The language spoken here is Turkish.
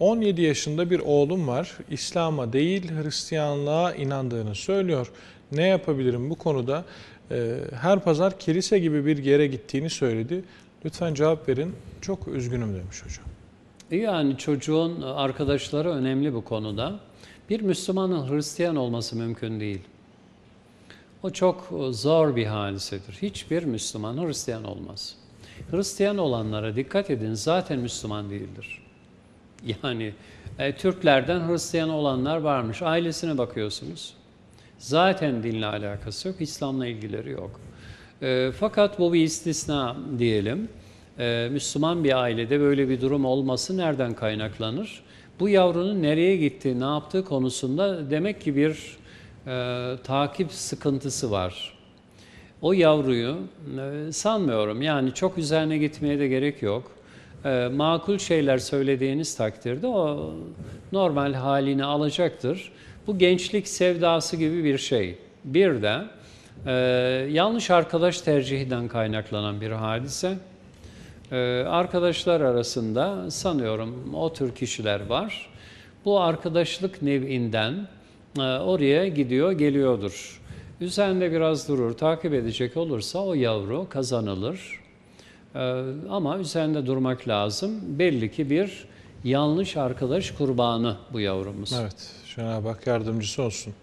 17 yaşında bir oğlum var. İslam'a değil Hristiyanlığa inandığını söylüyor. Ne yapabilirim bu konuda? Ee, Her pazar kilise gibi bir yere gittiğini söyledi. Lütfen cevap verin. Çok üzgünüm demiş hocam. Yani çocuğun arkadaşları önemli bu konuda. Bir Müslümanın Hristiyan olması mümkün değil. O çok zor bir hadisedir. Hiçbir Müslüman Hristiyan olmaz. Hristiyan olanlara dikkat edin zaten Müslüman değildir. Yani e, Türklerden Hristiyan olanlar varmış. Ailesine bakıyorsunuz. Zaten dinle alakası yok, İslam'la ilgileri yok. E, fakat bu bir istisna diyelim. E, Müslüman bir ailede böyle bir durum olması nereden kaynaklanır? Bu yavrunun nereye gittiği, ne yaptığı konusunda demek ki bir e, takip sıkıntısı var. O yavruyu e, sanmıyorum yani çok üzerine gitmeye de gerek yok. E, makul şeyler söylediğiniz takdirde o normal halini alacaktır. Bu gençlik sevdası gibi bir şey. Bir de e, yanlış arkadaş tercihinden kaynaklanan bir hadise. E, arkadaşlar arasında sanıyorum o tür kişiler var. Bu arkadaşlık nevinden e, oraya gidiyor, geliyordur. Üzerinde biraz durur, takip edecek olursa o yavru kazanılır. Ee, ama üzerinde durmak lazım. Belli ki bir yanlış arkadaş kurbanı bu yavrumuz. Evet, Cenab-ı Hak yardımcısı olsun.